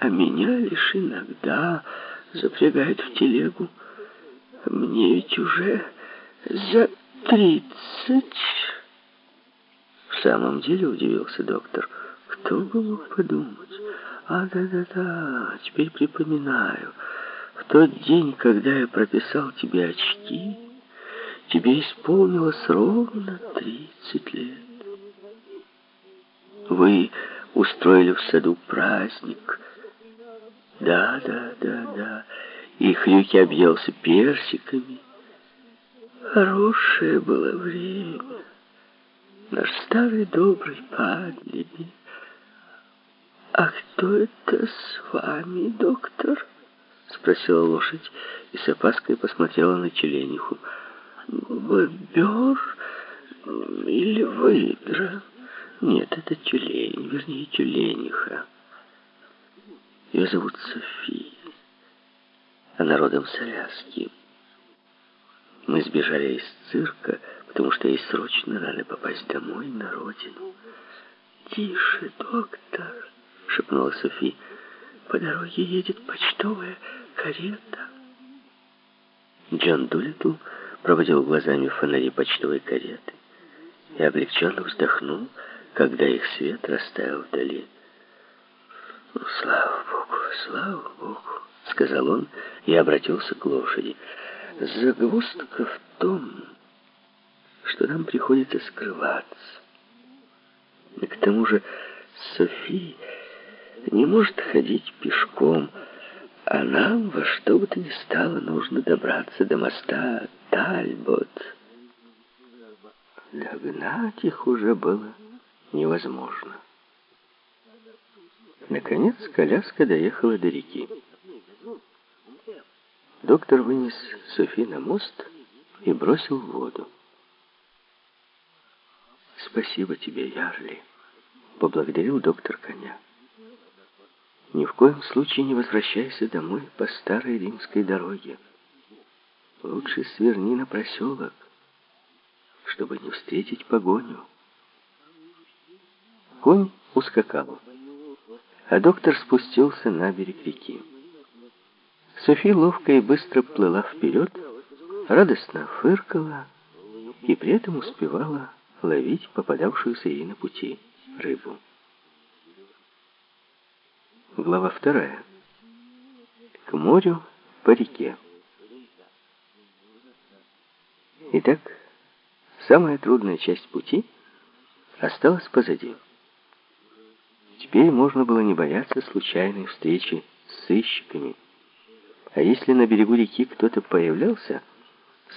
а меня лишь иногда запрягают в телегу. Мне ведь уже за тридцать. В самом деле удивился доктор. Кто бы мог подумать? А, да-да-да, теперь припоминаю. В тот день, когда я прописал тебе очки, тебе исполнилось ровно тридцать лет. Вы устроили в саду праздник. Да, да, да, да. И Хрюки объелся персиками. Хорошее было время. Наш старый добрый Падли. А кто это с вами, доктор? Спросила лошадь и с опаской посмотрела на Челениху. Бобер или выдра? Нет, это тюлень, вернее, тюлениха. Ее зовут София. Она родом с Аляски. Мы сбежали из цирка, потому что ей срочно надо попасть домой, на родину. «Тише, доктор!» — шепнула Софи. «По дороге едет почтовая карета». Джон Дулитл проводил глазами фонари почтовой кареты и облегченно вздохнул, когда их свет растаял вдали. «Ну, слава Богу, слава Богу!» — сказал он и обратился к лошади. «Загвоздка в том, что нам приходится скрываться. И к тому же Софи не может ходить пешком, а нам во что бы то ни стало нужно добраться до моста Тальбот. Догнать их уже было невозможно. Наконец коляска доехала до реки. Доктор вынес Софи на мост и бросил в воду. «Спасибо тебе, Ярли», — поблагодарил доктор коня. «Ни в коем случае не возвращайся домой по старой римской дороге. Лучше сверни на проселок, чтобы не встретить погоню». Конь ускакал, а доктор спустился на берег реки. Софи ловко и быстро плыла вперед, радостно фыркала и при этом успевала ловить попадавшуюся ей на пути рыбу. Глава вторая. К морю по реке. Итак, самая трудная часть пути осталась позади. Теперь можно было не бояться случайной встречи с сыщиками. А если на берегу реки кто-то появлялся,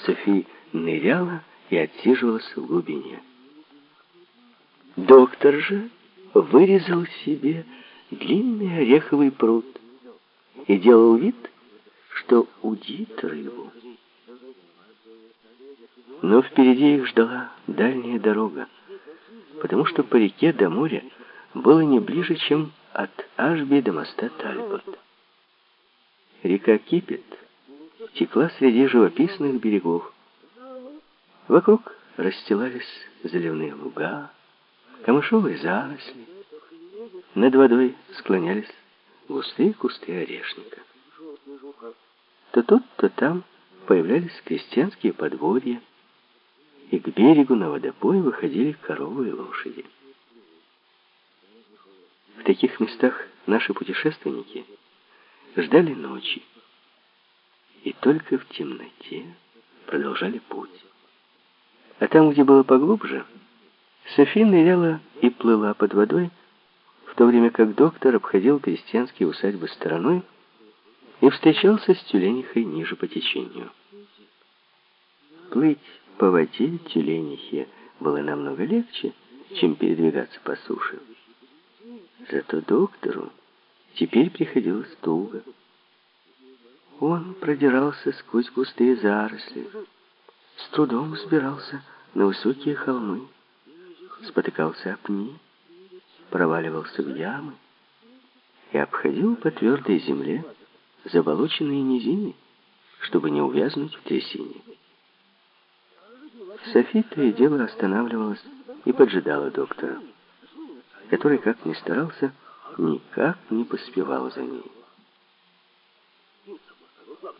Софи ныряла и отсиживалась в глубине. Доктор же вырезал себе длинный ореховый пруд и делал вид, что удит рыбу. Но впереди их ждала дальняя дорога, потому что по реке до моря было не ближе, чем от Ашби до моста Тальбот. Река Кипет текла среди живописных берегов. Вокруг расстилались заливные луга, камышовые заросли. Над водой склонялись густые кусты орешника. То тут, то там появлялись крестьянские подворья, и к берегу на водопой выходили коровы и лошади. В таких местах наши путешественники ждали ночи и только в темноте продолжали путь. А там, где было поглубже, Софи ныряла и плыла под водой, в то время как доктор обходил крестьянские усадьбы стороной и встречался с тюленихой ниже по течению. Плыть по воде тюленихе было намного легче, чем передвигаться по суше. Зато доктору теперь приходилось туго. Он продирался сквозь густые заросли, с трудом взбирался на высокие холмы, спотыкался о пни, проваливался в ямы и обходил по твердой земле заболоченные низины, чтобы не увязнуть в трясине. Софи то и дело останавливалась и поджидала доктора который, как ни старался, никак не поспевал за ней.